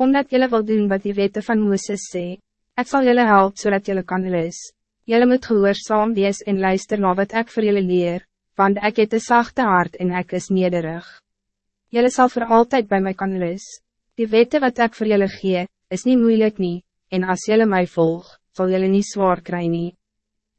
omdat jullie wil doen wat die wette van Moeses sê. Ek sal jullie help zodat jullie kan lees. Jullie moet gehoorzaam wees en luister na wat ik voor jullie leer, want ik het een zachte hart en ik is nederig. Jullie zal voor altijd bij mij kan lees. Die wette wat ik voor jullie gee, is niet moeilijk nie, en als jullie mij volg, zal jullie niet zwaar krijgen. Nie.